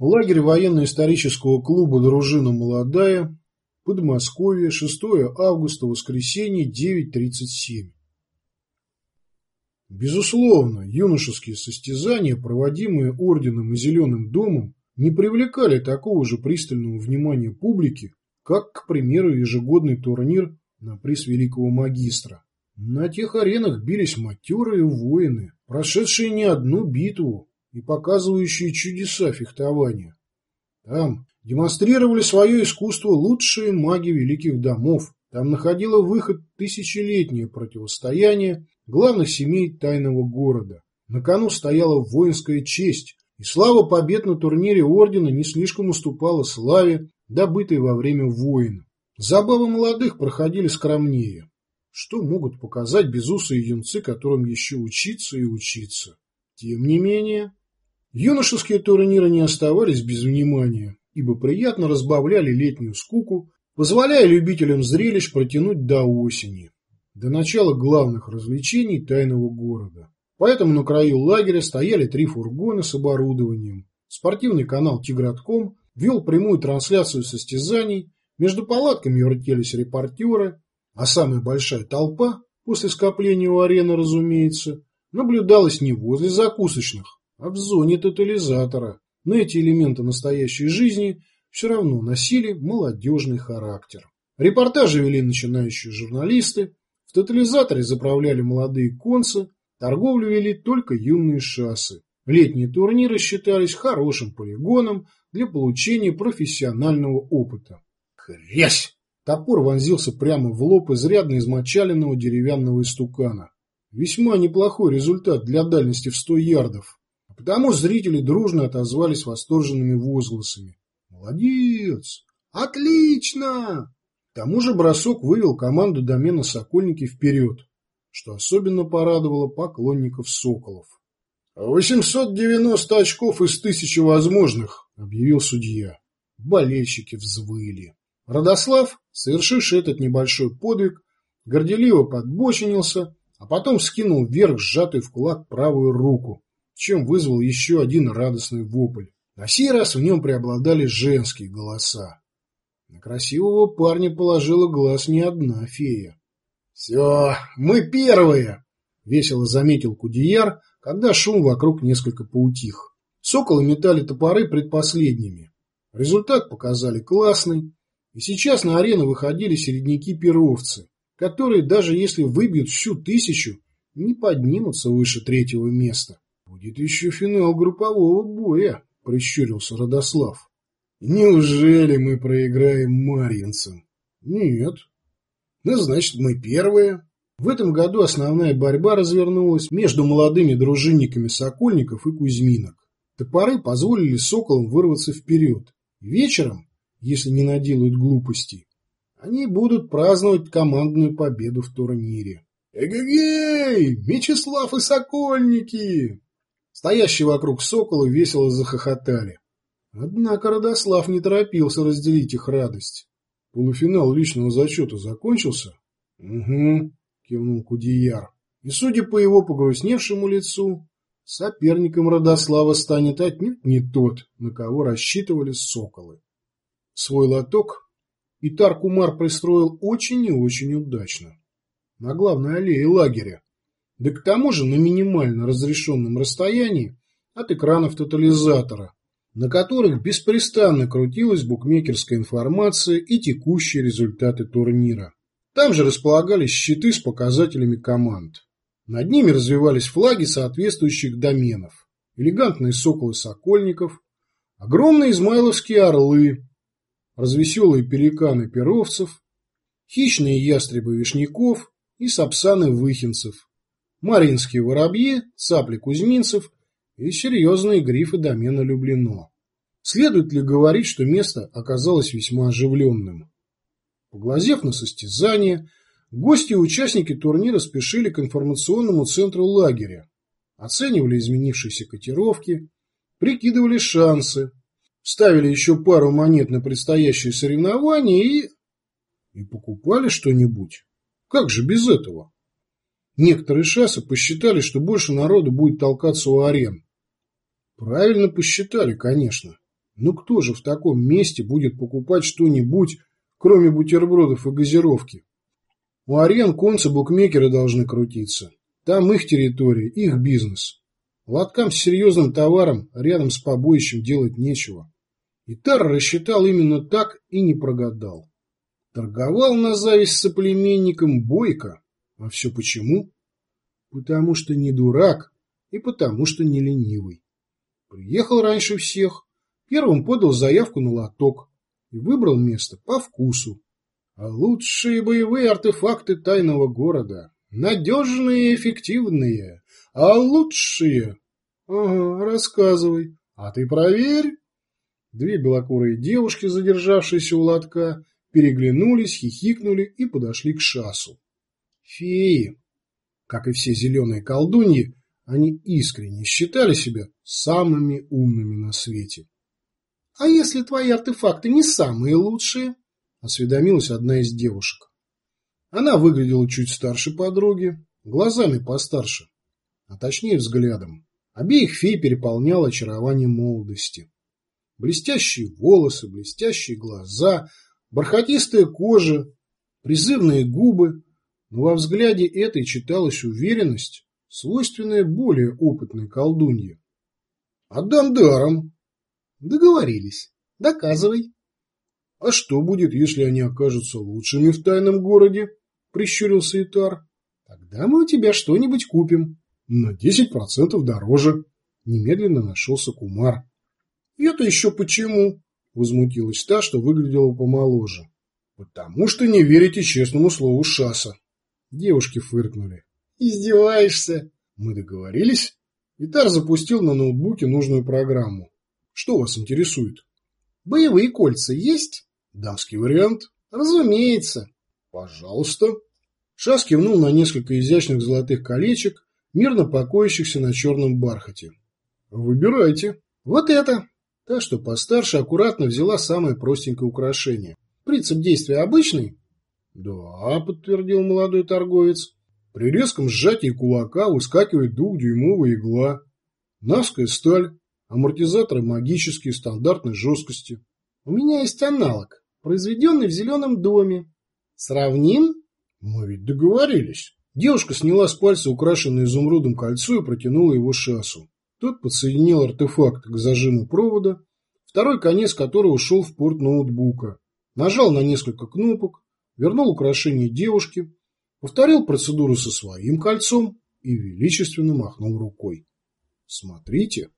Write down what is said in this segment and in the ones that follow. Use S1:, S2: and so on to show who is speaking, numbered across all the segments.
S1: Лагерь военно-исторического клуба «Дружина молодая», Подмосковье, 6 августа, воскресенье, 9.37. Безусловно, юношеские состязания, проводимые Орденом и Зеленым домом, не привлекали такого же пристального внимания публики, как, к примеру, ежегодный турнир на приз великого магистра. На тех аренах бились матерые воины, прошедшие не одну битву, и показывающие чудеса фехтования. Там демонстрировали свое искусство лучшие маги великих домов. Там находило выход тысячелетнее противостояние главных семей тайного города. На кону стояла воинская честь, и слава побед на турнире ордена не слишком уступала славе, добытой во время войн. Забавы молодых проходили скромнее. Что могут показать безусые юнцы, которым еще учиться и учиться? Тем не менее, Юношеские турниры не оставались без внимания, ибо приятно разбавляли летнюю скуку, позволяя любителям зрелищ протянуть до осени, до начала главных развлечений тайного города. Поэтому на краю лагеря стояли три фургона с оборудованием. Спортивный канал «Тигратком» вел прямую трансляцию состязаний, между палатками вертелись репортеры, а самая большая толпа, после скопления у арены, разумеется, наблюдалась не возле закусочных, в зоне тотализатора. Но эти элементы настоящей жизни все равно носили молодежный характер. Репортажи вели начинающие журналисты, в тотализаторе заправляли молодые концы, торговлю вели только юные шассы. Летние турниры считались хорошим полигоном для получения профессионального опыта. Хрясь! Топор вонзился прямо в лоб изрядно измочаленного деревянного истукана. Весьма неплохой результат для дальности в 100 ярдов. Потому зрители дружно отозвались восторженными возгласами. «Молодец! Отлично!» К тому же бросок вывел команду домена «Сокольники» вперед, что особенно порадовало поклонников «Соколов». «890 очков из тысячи возможных», — объявил судья. Болельщики взвыли. Родослав, совершивший этот небольшой подвиг, горделиво подбочинился, а потом скинул вверх сжатую в кулак правую руку, чем вызвал еще один радостный вопль. На сей раз в нем преобладали женские голоса. На красивого парня положила глаз не одна фея. — Все, мы первые! — весело заметил Кудияр, когда шум вокруг несколько поутих. Соколы метали топоры предпоследними. Результат показали классный, и сейчас на арену выходили середняки-перовцы, которые, даже если выбьют всю тысячу, не поднимутся выше третьего места. Будет еще финал группового боя, прищурился Родослав. Неужели мы проиграем марьинцам? Нет. Ну, значит, мы первые. В этом году основная борьба развернулась между молодыми дружинниками Сокольников и Кузьминок. Топоры позволили соколам вырваться вперед. Вечером, если не наделают глупостей, они будут праздновать командную победу в турнире. Эгегей! Мечислав и Сокольники! Стоящие вокруг сокола весело захохотали. Однако Родослав не торопился разделить их радость. Полуфинал личного зачета закончился? — Угу, — кивнул Кудияр. И, судя по его погрустневшему лицу, соперником Родослава станет отнюдь не тот, на кого рассчитывали соколы. Свой лоток Итар Кумар пристроил очень и очень удачно. На главной аллее лагеря, да к тому же на минимально разрешенном расстоянии от экранов тотализатора, на которых беспрестанно крутилась букмекерская информация и текущие результаты турнира. Там же располагались щиты с показателями команд. Над ними развивались флаги соответствующих доменов. Элегантные соколы сокольников, огромные измайловские орлы, развеселые пеликаны перовцев, хищные ястребы вишняков и сапсаны выхинцев, Маринские воробьи, цапли кузьминцев и серьезные грифы домена Люблено. Следует ли говорить, что место оказалось весьма оживленным? Поглазев на состязание, гости и участники турнира спешили к информационному центру лагеря, оценивали изменившиеся котировки, прикидывали шансы, ставили еще пару монет на предстоящие соревнования и... и покупали что-нибудь. Как же без этого? Некоторые шассы посчитали, что больше народу будет толкаться у арен. Правильно посчитали, конечно. Ну кто же в таком месте будет покупать что-нибудь, кроме бутербродов и газировки? У арен конца букмекеры должны крутиться. Там их территория, их бизнес. Лоткам с серьезным товаром рядом с побоищем делать нечего. И Тар рассчитал именно так и не прогадал. Торговал на зависть соплеменником Бойко. А все почему? Потому что не дурак и потому что не ленивый. Приехал раньше всех, первым подал заявку на лоток и выбрал место по вкусу. А лучшие боевые артефакты тайного города, надежные и эффективные, а лучшие... Ага, рассказывай. А ты проверь. Две белокурые девушки, задержавшиеся у лотка, переглянулись, хихикнули и подошли к шасу. Феи, как и все зеленые колдуньи, они искренне считали себя самыми умными на свете. — А если твои артефакты не самые лучшие? — осведомилась одна из девушек. Она выглядела чуть старше подруги, глазами постарше, а точнее взглядом. Обеих фей переполняло очарование молодости. Блестящие волосы, блестящие глаза, бархатистая кожа, призывные губы, но во взгляде этой читалась уверенность, свойственная более опытной колдунье. «Отдам даром». «Договорились. Доказывай». «А что будет, если они окажутся лучшими в тайном городе?» – прищурился Итар. «Тогда мы у тебя что-нибудь купим. На десять процентов дороже». Немедленно нашелся Кумар. «Это еще почему?» – возмутилась та, что выглядела помоложе. «Потому что не верите честному слову Шаса». Девушки фыркнули. «Издеваешься?» «Мы договорились?» Витар запустил на ноутбуке нужную программу. «Что вас интересует?» «Боевые кольца есть?» «Дамский вариант?» «Разумеется». «Пожалуйста». Шас кивнул на несколько изящных золотых колечек, мирно покоящихся на черном бархате. «Выбирайте». «Вот это!» Та, что постарше, аккуратно взяла самое простенькое украшение. Принцип действия обычный? Да, подтвердил молодой торговец. При резком сжатии кулака выскакивает двухдюймовая игла. Навская сталь, амортизаторы магические, стандартной жесткости. У меня есть аналог, произведенный в зеленом доме. Сравним? Мы ведь договорились. Девушка сняла с пальца украшенное изумрудом кольцо и протянула его шасу. Тот подсоединил артефакт к зажиму провода, второй конец которого ушел в порт ноутбука. Нажал на несколько кнопок, вернул украшение девушке, повторил процедуру со своим кольцом и величественно махнул рукой. Смотрите.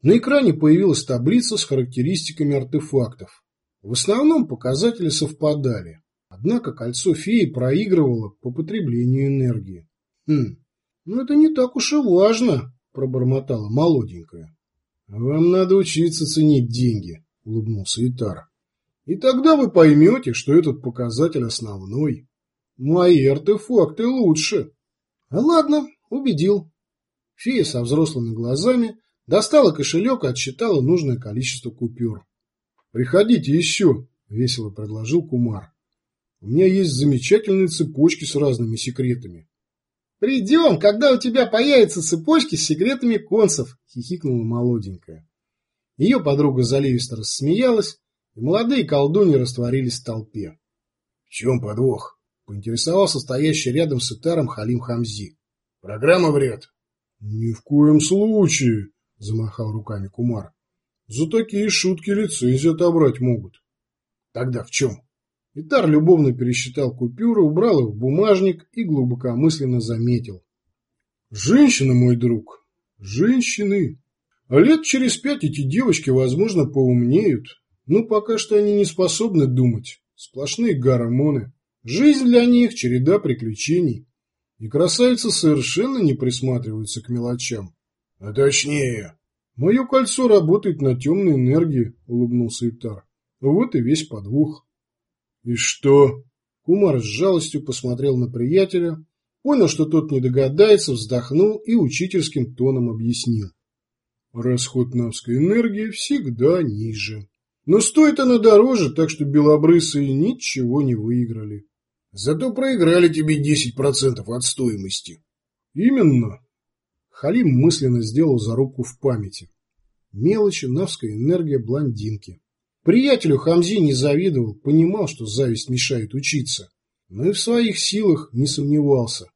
S1: На экране появилась таблица с характеристиками артефактов. В основном показатели совпадали, однако кольцо феи проигрывало по потреблению энергии. Хм, ну это не так уж и важно пробормотала молоденькая. «Вам надо учиться ценить деньги», — улыбнулся Итар. «И тогда вы поймете, что этот показатель основной. Мои артефакты лучше». А «Ладно, убедил». Фея со взрослыми глазами достала кошелек и отсчитала нужное количество купюр. «Приходите еще», — весело предложил Кумар. «У меня есть замечательные цепочки с разными секретами. «Придем, когда у тебя появятся цепочки с секретами концев», — хихикнула молоденькая. Ее подруга заливисто рассмеялась, и молодые колдуни растворились в толпе. — В чем подвох? — поинтересовался стоящий рядом с Итаром Халим Хамзи. — Программа вред. — Ни в коем случае, — замахал руками Кумар. — За такие шутки лицензию отобрать могут. — Тогда в чем? Витар любовно пересчитал купюры, убрал их в бумажник и глубокомысленно заметил. «Женщины, мой друг, женщины. Лет через пять эти девочки, возможно, поумнеют. Но пока что они не способны думать. Сплошные гормоны. Жизнь для них – череда приключений. И красавицы совершенно не присматриваются к мелочам. А точнее, мое кольцо работает на темной энергии, улыбнулся Итар. Вот и весь подвох. «И что?» Кумар с жалостью посмотрел на приятеля, понял, что тот не догадается, вздохнул и учительским тоном объяснил. Расход навской энергии всегда ниже. Но стоит она дороже, так что белобрысые ничего не выиграли. Зато проиграли тебе 10% от стоимости. Именно. Халим мысленно сделал зарубку в памяти. Мелочи, навская энергия блондинки. Приятелю Хамзи не завидовал, понимал, что зависть мешает учиться. Но и в своих силах не сомневался.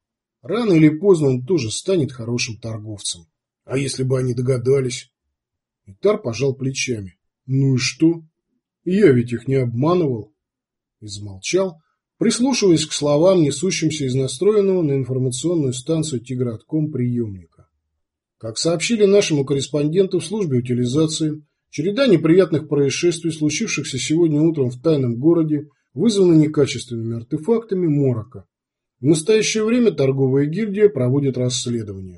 S1: Рано или поздно он тоже станет хорошим торговцем. А если бы они догадались? Итар пожал плечами. Ну и что? Я ведь их не обманывал. И замолчал, прислушиваясь к словам, несущимся из настроенного на информационную станцию Тигратком приемника. Как сообщили нашему корреспонденту в службе утилизации, череда неприятных происшествий, случившихся сегодня утром в тайном городе, вызвана некачественными артефактами Морока. В настоящее время торговая гильдия проводит расследование.